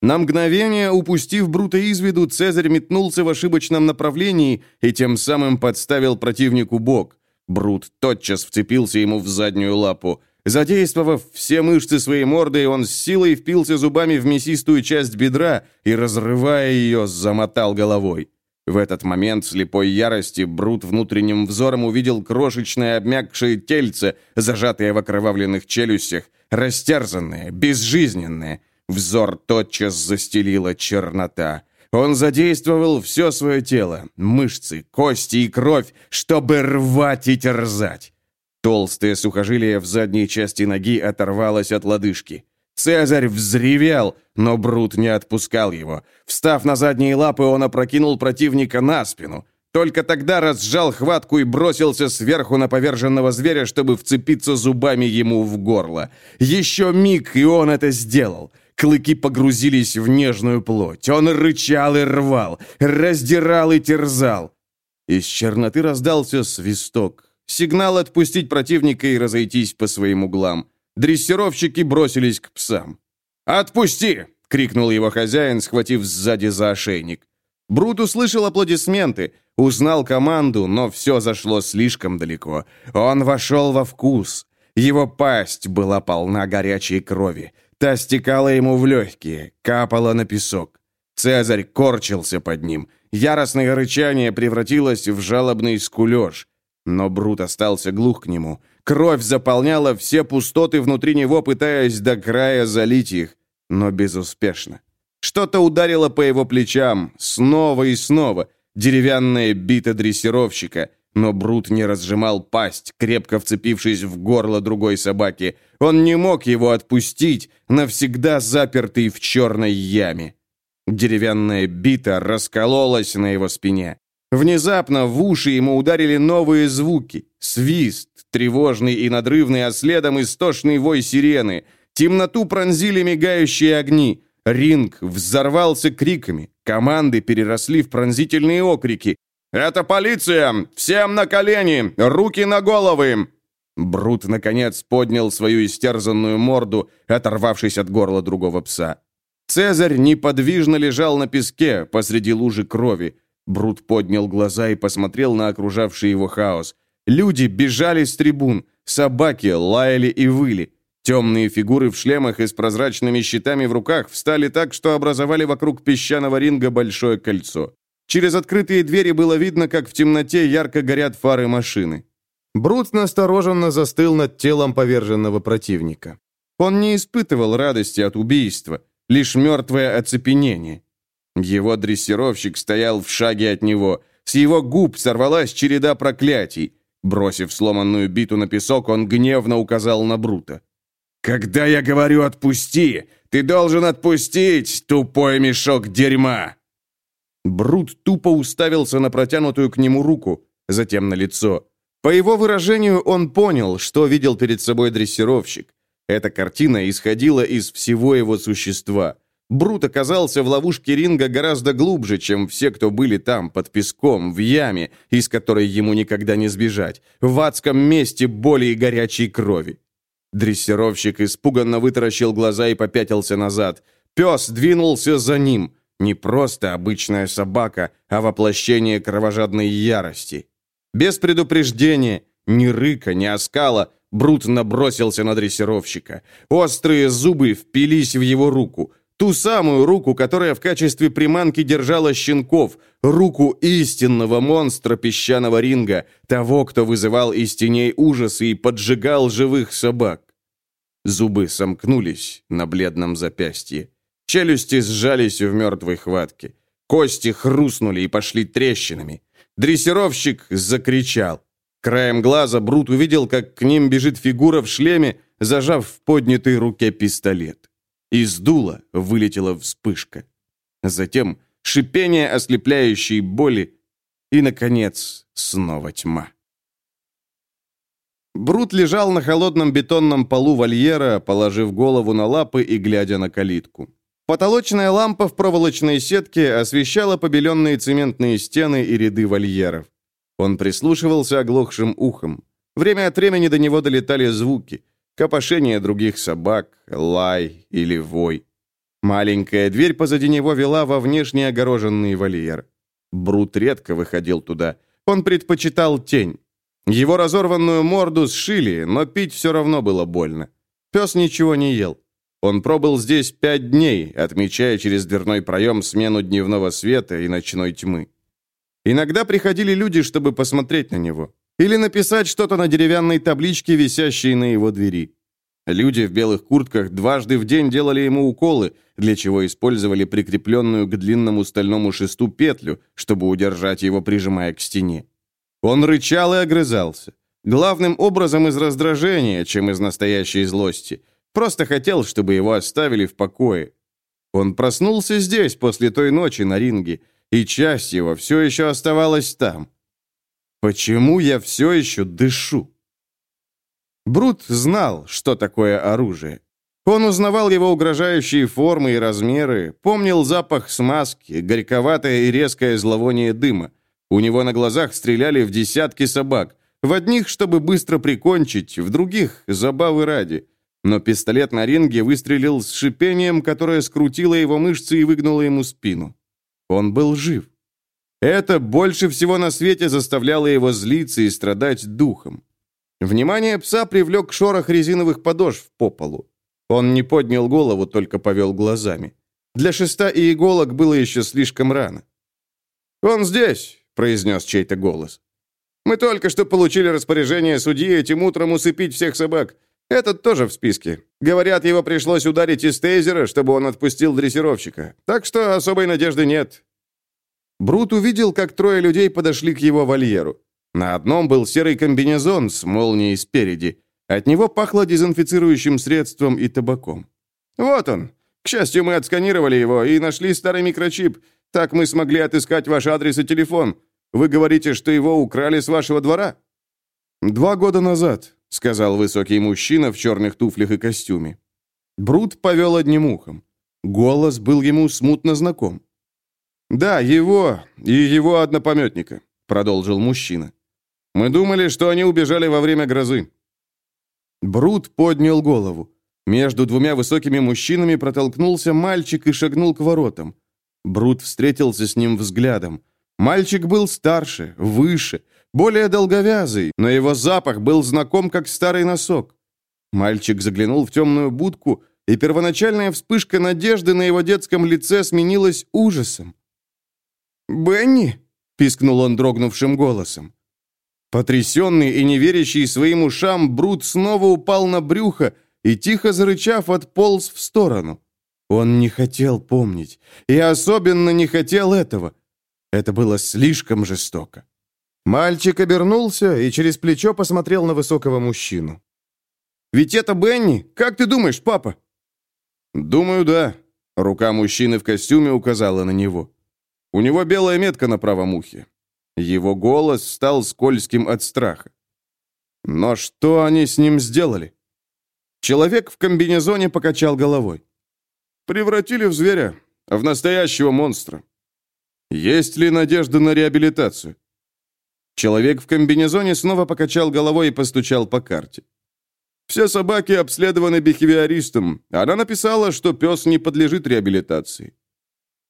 На мгновение, упустив Брута из виду, Цезарь метнулся в ошибочном направлении и тем самым подставил противнику бок. Брут тотчас вцепился ему в заднюю лапу. Задействовав все мышцы своей морды, он с силой впился зубами в мясистую часть бедра и, разрывая ее, замотал головой. В этот момент слепой ярости Брут внутренним взором увидел крошечное обмякшее тельце, зажатое в окровавленных челюстях, растерзанное, безжизненное, Взор тотчас застелила чернота. Он задействовал все свое тело, мышцы, кости и кровь, чтобы рвать и терзать. Толстое сухожилие в задней части ноги оторвалось от лодыжки. Цезарь взревел, но Брут не отпускал его. Встав на задние лапы, он опрокинул противника на спину. Только тогда разжал хватку и бросился сверху на поверженного зверя, чтобы вцепиться зубами ему в горло. Еще миг, и он это сделал. Клыки погрузились в нежную плоть. Он рычал и рвал, раздирал и терзал. Из черноты раздался свисток. Сигнал отпустить противника и разойтись по своим углам. Дрессировщики бросились к псам. «Отпусти!» — крикнул его хозяин, схватив сзади за ошейник. Брут услышал аплодисменты, узнал команду, но все зашло слишком далеко. Он вошел во вкус. Его пасть была полна горячей крови. Та стекала ему в легкие, капала на песок. Цезарь корчился под ним. Яростное рычание превратилось в жалобный скулеж. Но Брут остался глух к нему. Кровь заполняла все пустоты внутри него, пытаясь до края залить их, но безуспешно. Что-то ударило по его плечам, снова и снова. Деревянная бита дрессировщика. Но Брут не разжимал пасть, крепко вцепившись в горло другой собаки. Он не мог его отпустить, навсегда запертый в черной яме. Деревянная бита раскололась на его спине. Внезапно в уши ему ударили новые звуки. Свист, тревожный и надрывный, а следом истошный вой сирены. Темноту пронзили мигающие огни. Ринг взорвался криками. Команды переросли в пронзительные окрики. «Это полиция! Всем на колени! Руки на головы!» Брут, наконец, поднял свою истерзанную морду, оторвавшись от горла другого пса. Цезарь неподвижно лежал на песке посреди лужи крови. Брут поднял глаза и посмотрел на окружавший его хаос. Люди бежали с трибун, собаки лаяли и выли. Темные фигуры в шлемах и с прозрачными щитами в руках встали так, что образовали вокруг песчаного ринга большое кольцо. Через открытые двери было видно, как в темноте ярко горят фары машины. Брут настороженно застыл над телом поверженного противника. Он не испытывал радости от убийства, лишь мертвое оцепенение. Его дрессировщик стоял в шаге от него. С его губ сорвалась череда проклятий. Бросив сломанную биту на песок, он гневно указал на Брута. «Когда я говорю «отпусти», ты должен отпустить, тупой мешок дерьма!» Брут тупо уставился на протянутую к нему руку, затем на лицо. По его выражению он понял, что видел перед собой дрессировщик. Эта картина исходила из всего его существа. Брут оказался в ловушке ринга гораздо глубже, чем все, кто были там, под песком, в яме, из которой ему никогда не сбежать, в адском месте боли и горячей крови. Дрессировщик испуганно вытаращил глаза и попятился назад. Пес двинулся за ним. Не просто обычная собака, а воплощение кровожадной ярости. Без предупреждения, ни рыка, ни оскала, Брут набросился на дрессировщика. Острые зубы впились в его руку. Ту самую руку, которая в качестве приманки держала щенков, руку истинного монстра песчаного ринга, того, кто вызывал из теней ужасы и поджигал живых собак. Зубы сомкнулись на бледном запястье. Челюсти сжались в мертвой хватке. Кости хрустнули и пошли трещинами. Дрессировщик закричал. Краем глаза Брут увидел, как к ним бежит фигура в шлеме, зажав в поднятой руке пистолет. Из дула вылетела вспышка. Затем шипение ослепляющей боли и, наконец, снова тьма. Брут лежал на холодном бетонном полу вольера, положив голову на лапы и глядя на калитку. Потолочная лампа в проволочной сетке освещала побеленные цементные стены и ряды вольеров. Он прислушивался оглохшим ухом. Время от времени до него долетали звуки. Копошение других собак, лай или вой. Маленькая дверь позади него вела во внешний огороженный вольер. Брут редко выходил туда. Он предпочитал тень. Его разорванную морду сшили, но пить все равно было больно. Пес ничего не ел. Он пробыл здесь пять дней, отмечая через дверной проем смену дневного света и ночной тьмы. Иногда приходили люди, чтобы посмотреть на него. Или написать что-то на деревянной табличке, висящей на его двери. Люди в белых куртках дважды в день делали ему уколы, для чего использовали прикрепленную к длинному стальному шесту петлю, чтобы удержать его, прижимая к стене. Он рычал и огрызался. Главным образом из раздражения, чем из настоящей злости. Просто хотел, чтобы его оставили в покое. Он проснулся здесь после той ночи на ринге, и часть его все еще оставалась там. Почему я все еще дышу? Брут знал, что такое оружие. Он узнавал его угрожающие формы и размеры, помнил запах смазки, горьковатое и резкое зловоние дыма. У него на глазах стреляли в десятки собак. В одних, чтобы быстро прикончить, в других — забавы ради. Но пистолет на ринге выстрелил с шипением, которое скрутило его мышцы и выгнуло ему спину. Он был жив. Это больше всего на свете заставляло его злиться и страдать духом. Внимание пса привлек шорох резиновых подошв по полу. Он не поднял голову, только повел глазами. Для шеста и иголок было еще слишком рано. «Он здесь», — произнес чей-то голос. «Мы только что получили распоряжение судьи этим утром усыпить всех собак. Этот тоже в списке. Говорят, его пришлось ударить из тейзера, чтобы он отпустил дрессировщика. Так что особой надежды нет». Брут увидел, как трое людей подошли к его вольеру. На одном был серый комбинезон с молнией спереди. От него пахло дезинфицирующим средством и табаком. «Вот он. К счастью, мы отсканировали его и нашли старый микрочип. Так мы смогли отыскать ваш адрес и телефон. Вы говорите, что его украли с вашего двора?» «Два года назад», — сказал высокий мужчина в черных туфлях и костюме. Брут повел одним ухом. Голос был ему смутно знаком. «Да, его и его однопометника», — продолжил мужчина. «Мы думали, что они убежали во время грозы. Брут поднял голову. Между двумя высокими мужчинами протолкнулся мальчик и шагнул к воротам. Брут встретился с ним взглядом. Мальчик был старше, выше, более долговязый, но его запах был знаком, как старый носок. Мальчик заглянул в темную будку, и первоначальная вспышка надежды на его детском лице сменилась ужасом. «Бенни?» — пискнул он дрогнувшим голосом. Потрясенный и не верящий своим ушам, Брут снова упал на брюхо и, тихо зарычав, отполз в сторону. Он не хотел помнить, и особенно не хотел этого. Это было слишком жестоко. Мальчик обернулся и через плечо посмотрел на высокого мужчину. «Ведь это Бенни? Как ты думаешь, папа?» «Думаю, да». Рука мужчины в костюме указала на него. «У него белая метка на правом ухе. Его голос стал скользким от страха. Но что они с ним сделали? Человек в комбинезоне покачал головой. Превратили в зверя, в настоящего монстра. Есть ли надежда на реабилитацию? Человек в комбинезоне снова покачал головой и постучал по карте. Все собаки обследованы бихевиористом. Она написала, что пес не подлежит реабилитации.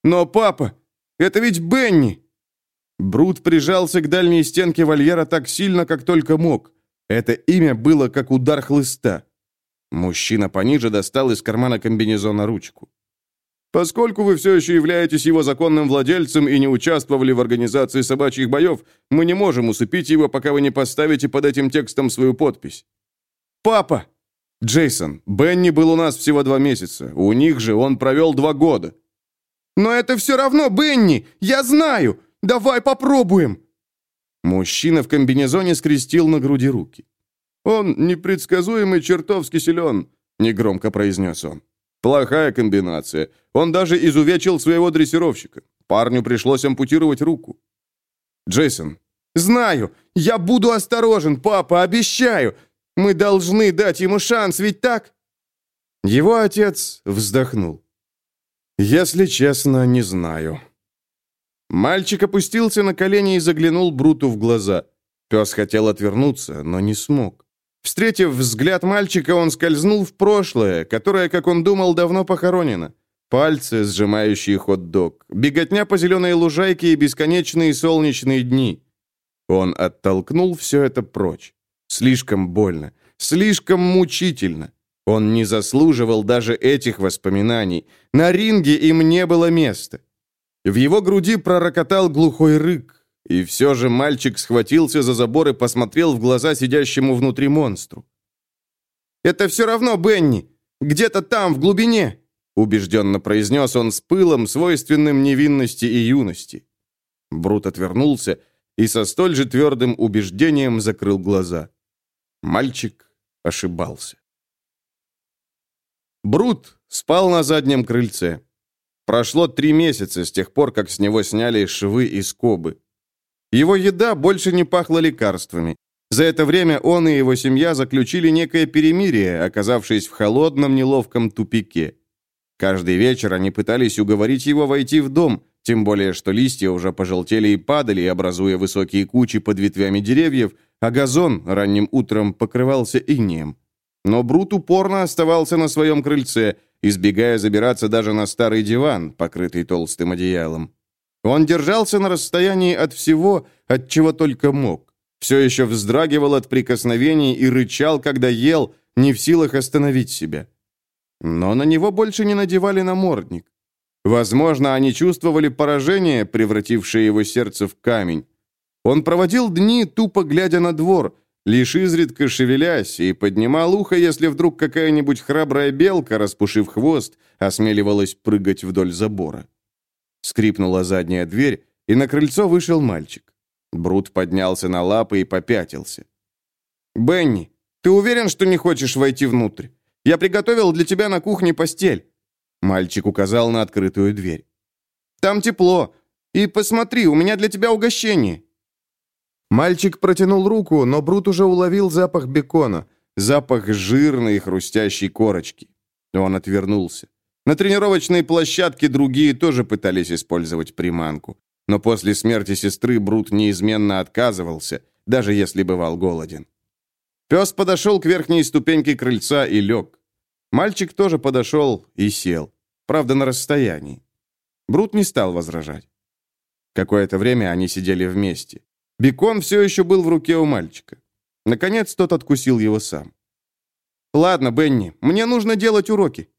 «Но, папа, это ведь Бенни!» Брут прижался к дальней стенке вольера так сильно, как только мог. Это имя было как удар хлыста. Мужчина пониже достал из кармана комбинезона ручку. «Поскольку вы все еще являетесь его законным владельцем и не участвовали в организации собачьих боев, мы не можем усыпить его, пока вы не поставите под этим текстом свою подпись». «Папа!» «Джейсон, Бенни был у нас всего два месяца. У них же он провел два года». «Но это все равно Бенни! Я знаю! Давай попробуем!» Мужчина в комбинезоне скрестил на груди руки. «Он непредсказуемый чертовски силен», — негромко произнес он. «Плохая комбинация. Он даже изувечил своего дрессировщика. Парню пришлось ампутировать руку». «Джейсон». «Знаю. Я буду осторожен, папа, обещаю. Мы должны дать ему шанс, ведь так?» Его отец вздохнул. «Если честно, не знаю». Мальчик опустился на колени и заглянул Бруту в глаза. Пес хотел отвернуться, но не смог. Встретив взгляд мальчика, он скользнул в прошлое, которое, как он думал, давно похоронено. Пальцы, сжимающие хот-дог, беготня по зеленой лужайке и бесконечные солнечные дни. Он оттолкнул все это прочь. Слишком больно, слишком мучительно. Он не заслуживал даже этих воспоминаний. На ринге им не было места. В его груди пророкотал глухой рык, и все же мальчик схватился за забор и посмотрел в глаза сидящему внутри монстру. «Это все равно Бенни! Где-то там, в глубине!» убежденно произнес он с пылом, свойственным невинности и юности. Брут отвернулся и со столь же твердым убеждением закрыл глаза. Мальчик ошибался. Брут спал на заднем крыльце. Прошло три месяца с тех пор, как с него сняли швы и скобы. Его еда больше не пахла лекарствами. За это время он и его семья заключили некое перемирие, оказавшись в холодном неловком тупике. Каждый вечер они пытались уговорить его войти в дом, тем более что листья уже пожелтели и падали, образуя высокие кучи под ветвями деревьев, а газон ранним утром покрывался инеем. Но Брут упорно оставался на своем крыльце, избегая забираться даже на старый диван, покрытый толстым одеялом. Он держался на расстоянии от всего, от чего только мог все еще вздрагивал от прикосновений и рычал, когда ел, не в силах остановить себя. Но на него больше не надевали намордник. Возможно, они чувствовали поражение, превратившее его сердце в камень. Он проводил дни, тупо глядя на двор, лишь изредка шевелясь, и поднимал ухо, если вдруг какая-нибудь храбрая белка, распушив хвост, осмеливалась прыгать вдоль забора. Скрипнула задняя дверь, и на крыльцо вышел мальчик. Брут поднялся на лапы и попятился. «Бенни, ты уверен, что не хочешь войти внутрь? Я приготовил для тебя на кухне постель». Мальчик указал на открытую дверь. «Там тепло. И посмотри, у меня для тебя угощение». Мальчик протянул руку, но Брут уже уловил запах бекона, запах жирной хрустящей корочки. Он отвернулся. На тренировочной площадке другие тоже пытались использовать приманку. Но после смерти сестры Брут неизменно отказывался, даже если бывал голоден. Пес подошел к верхней ступеньке крыльца и лег. Мальчик тоже подошел и сел, правда, на расстоянии. Брут не стал возражать. Какое-то время они сидели вместе. Бекон все еще был в руке у мальчика. Наконец тот откусил его сам. «Ладно, Бенни, мне нужно делать уроки».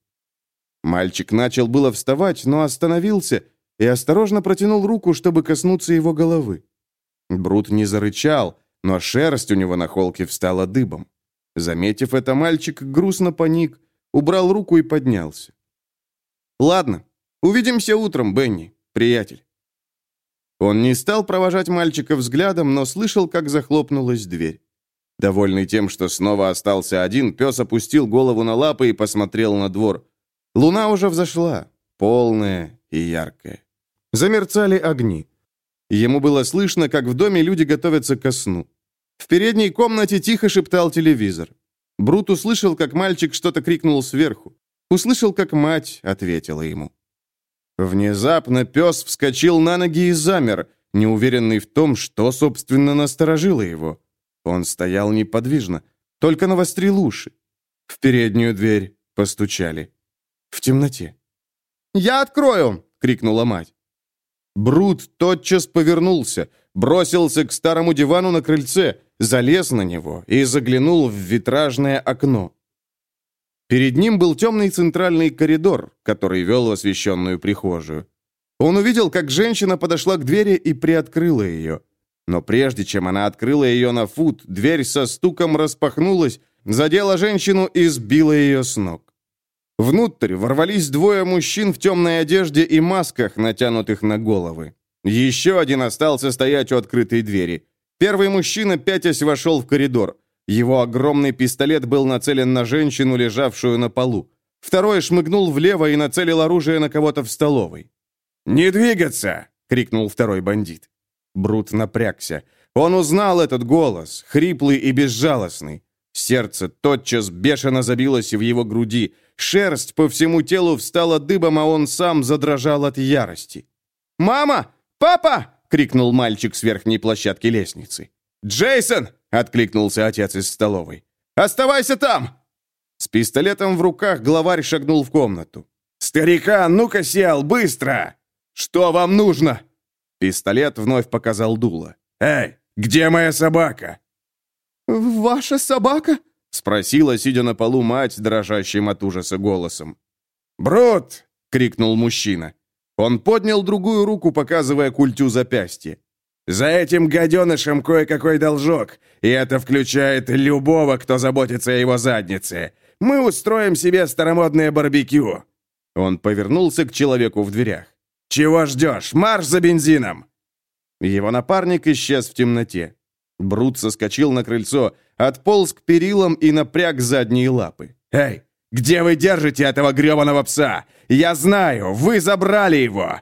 Мальчик начал было вставать, но остановился и осторожно протянул руку, чтобы коснуться его головы. Брут не зарычал, но шерсть у него на холке встала дыбом. Заметив это, мальчик грустно поник, убрал руку и поднялся. «Ладно, увидимся утром, Бенни, приятель». Он не стал провожать мальчика взглядом, но слышал, как захлопнулась дверь. Довольный тем, что снова остался один, пес опустил голову на лапы и посмотрел на двор. Луна уже взошла, полная и яркая. Замерцали огни. Ему было слышно, как в доме люди готовятся ко сну. В передней комнате тихо шептал телевизор. Брут услышал, как мальчик что-то крикнул сверху. Услышал, как мать ответила ему. Внезапно пес вскочил на ноги и замер, неуверенный в том, что, собственно, насторожило его. Он стоял неподвижно, только навострил уши. В переднюю дверь постучали. В темноте. «Я открою!» — крикнула мать. Брут тотчас повернулся, бросился к старому дивану на крыльце, залез на него и заглянул в витражное окно. Перед ним был темный центральный коридор, который вел в освещенную прихожую. Он увидел, как женщина подошла к двери и приоткрыла ее. Но прежде чем она открыла ее на фут, дверь со стуком распахнулась, задела женщину и сбила ее с ног. Внутрь ворвались двое мужчин в темной одежде и масках, натянутых на головы. Еще один остался стоять у открытой двери. Первый мужчина, пятясь, вошел в коридор. Его огромный пистолет был нацелен на женщину, лежавшую на полу. Второй шмыгнул влево и нацелил оружие на кого-то в столовой. «Не двигаться!» — крикнул второй бандит. Брут напрягся. Он узнал этот голос, хриплый и безжалостный. Сердце тотчас бешено забилось в его груди. Шерсть по всему телу встала дыбом, а он сам задрожал от ярости. «Мама! Папа!» — крикнул мальчик с верхней площадки лестницы. «Джейсон!» — откликнулся отец из столовой. «Оставайся там!» С пистолетом в руках главарь шагнул в комнату. «Старикан, ну-ка сел, быстро!» «Что вам нужно?» Пистолет вновь показал дуло. «Эй, где моя собака?» «Ваша собака?» — спросила, сидя на полу, мать, дрожащим от ужаса голосом. «Брут!» — крикнул мужчина. Он поднял другую руку, показывая культю запястья. «За этим гаденышем кое-какой должок, и это включает любого, кто заботится о его заднице. Мы устроим себе старомодное барбекю». Он повернулся к человеку в дверях. «Чего ждешь? Марш за бензином!» Его напарник исчез в темноте. Брут соскочил на крыльцо, отполз к перилам и напряг задние лапы. «Эй, где вы держите этого гребаного пса? Я знаю, вы забрали его!»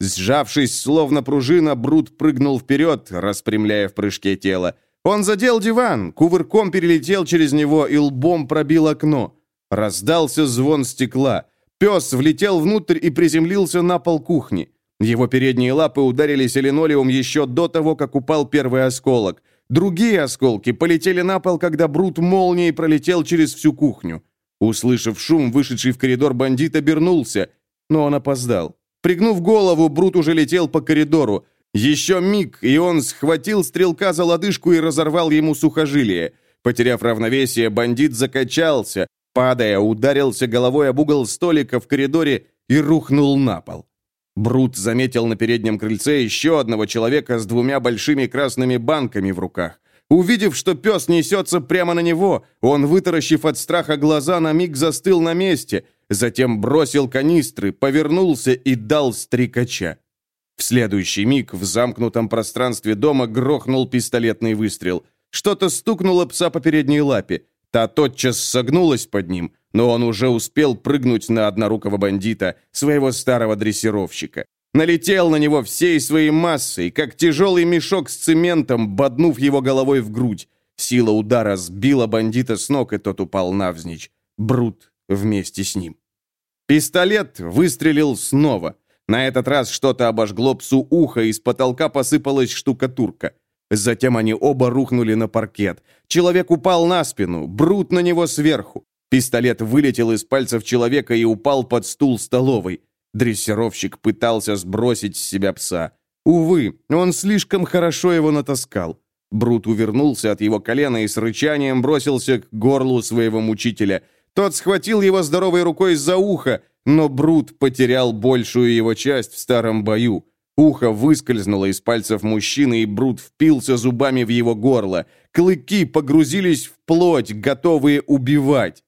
Сжавшись, словно пружина, Брут прыгнул вперед, распрямляя в прыжке тело. Он задел диван, кувырком перелетел через него и лбом пробил окно. Раздался звон стекла. Пес влетел внутрь и приземлился на пол кухни. Его передние лапы ударились о линолеум еще до того, как упал первый осколок. Другие осколки полетели на пол, когда Брут молнией пролетел через всю кухню. Услышав шум, вышедший в коридор бандит обернулся, но он опоздал. Пригнув голову, Брут уже летел по коридору. Еще миг, и он схватил стрелка за лодыжку и разорвал ему сухожилие. Потеряв равновесие, бандит закачался, падая, ударился головой об угол столика в коридоре и рухнул на пол. Брут заметил на переднем крыльце еще одного человека с двумя большими красными банками в руках. Увидев, что пес несется прямо на него, он, вытаращив от страха глаза, на миг застыл на месте, затем бросил канистры, повернулся и дал стрекача. В следующий миг в замкнутом пространстве дома грохнул пистолетный выстрел. Что-то стукнуло пса по передней лапе. Та тотчас согнулась под ним, но он уже успел прыгнуть на однорукого бандита, своего старого дрессировщика. Налетел на него всей своей массой, как тяжелый мешок с цементом, боднув его головой в грудь. Сила удара сбила бандита с ног, и тот упал навзничь. Брут вместе с ним. Пистолет выстрелил снова. На этот раз что-то обожгло псу ухо, и с потолка посыпалась штукатурка. Затем они оба рухнули на паркет. Человек упал на спину, Брут на него сверху. Пистолет вылетел из пальцев человека и упал под стул столовой. Дрессировщик пытался сбросить с себя пса. Увы, он слишком хорошо его натаскал. Брут увернулся от его колена и с рычанием бросился к горлу своего мучителя. Тот схватил его здоровой рукой за ухо, но Брут потерял большую его часть в старом бою. Ухо выскользнуло из пальцев мужчины, и Брут впился зубами в его горло. Клыки погрузились в плоть, готовые убивать.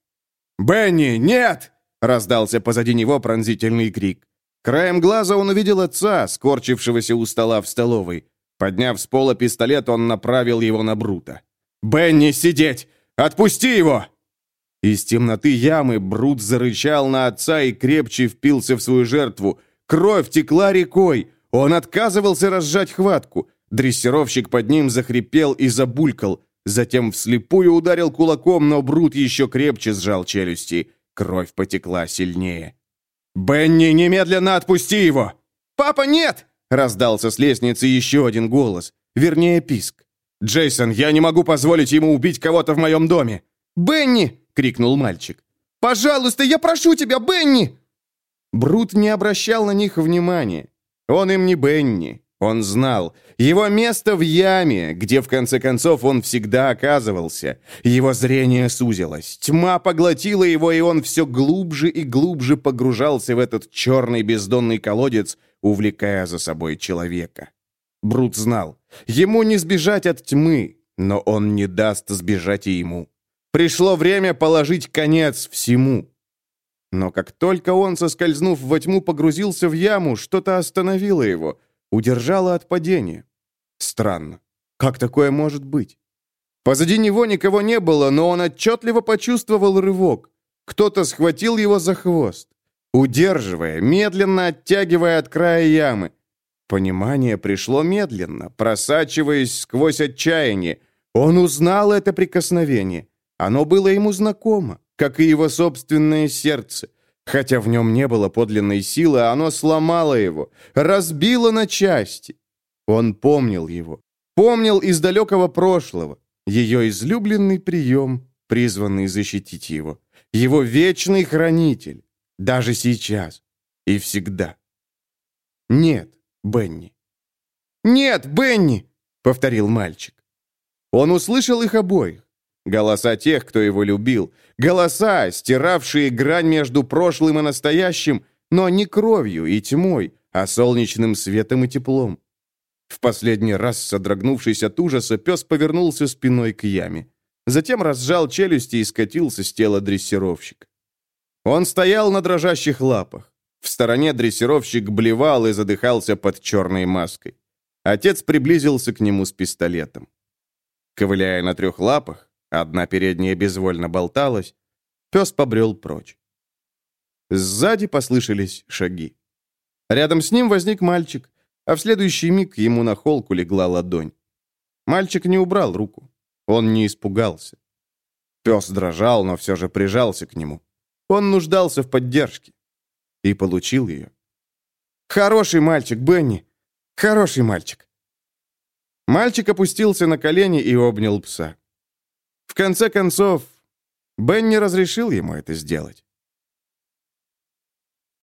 «Бенни, нет!» — раздался позади него пронзительный крик. Краем глаза он увидел отца, скорчившегося у стола в столовой. Подняв с пола пистолет, он направил его на Брута. «Бенни, сидеть! Отпусти его!» Из темноты ямы Брут зарычал на отца и крепче впился в свою жертву. Кровь текла рекой. Он отказывался разжать хватку. Дрессировщик под ним захрипел и забулькал. Затем вслепую ударил кулаком, но Брут еще крепче сжал челюсти. Кровь потекла сильнее. «Бенни, немедленно отпусти его!» «Папа, нет!» — раздался с лестницы еще один голос. Вернее, писк. «Джейсон, я не могу позволить ему убить кого-то в моем доме!» «Бенни!» — крикнул мальчик. «Пожалуйста, я прошу тебя, Бенни!» Брут не обращал на них внимания. Он им не Бенни. Он знал. Его место в яме, где в конце концов он всегда оказывался. Его зрение сузилось. Тьма поглотила его, и он все глубже и глубже погружался в этот черный бездонный колодец, увлекая за собой человека. Брут знал. Ему не сбежать от тьмы, но он не даст сбежать и ему. Пришло время положить конец всему. Но как только он, соскользнув во тьму, погрузился в яму, что-то остановило его, удержало от падения. Странно. Как такое может быть? Позади него никого не было, но он отчетливо почувствовал рывок. Кто-то схватил его за хвост, удерживая, медленно оттягивая от края ямы. Понимание пришло медленно, просачиваясь сквозь отчаяние. Он узнал это прикосновение. Оно было ему знакомо как и его собственное сердце. Хотя в нем не было подлинной силы, оно сломало его, разбило на части. Он помнил его, помнил из далекого прошлого, ее излюбленный прием, призванный защитить его, его вечный хранитель, даже сейчас и всегда. «Нет, Бенни». «Нет, Бенни!» — повторил мальчик. Он услышал их обоих. Голоса тех, кто его любил. Голоса, стиравшие грань между прошлым и настоящим, но не кровью и тьмой, а солнечным светом и теплом. В последний раз, содрогнувшись от ужаса, пес повернулся спиной к яме. Затем разжал челюсти и скатился с тела дрессировщика. Он стоял на дрожащих лапах. В стороне дрессировщик блевал и задыхался под черной маской. Отец приблизился к нему с пистолетом. Ковыляя на трех лапах, Одна передняя безвольно болталась. Пес побрел прочь. Сзади послышались шаги. Рядом с ним возник мальчик, а в следующий миг ему на холку легла ладонь. Мальчик не убрал руку. Он не испугался. Пес дрожал, но все же прижался к нему. Он нуждался в поддержке. И получил ее. «Хороший мальчик, Бенни! Хороший мальчик!» Мальчик опустился на колени и обнял пса. В конце концов, Бенни разрешил ему это сделать.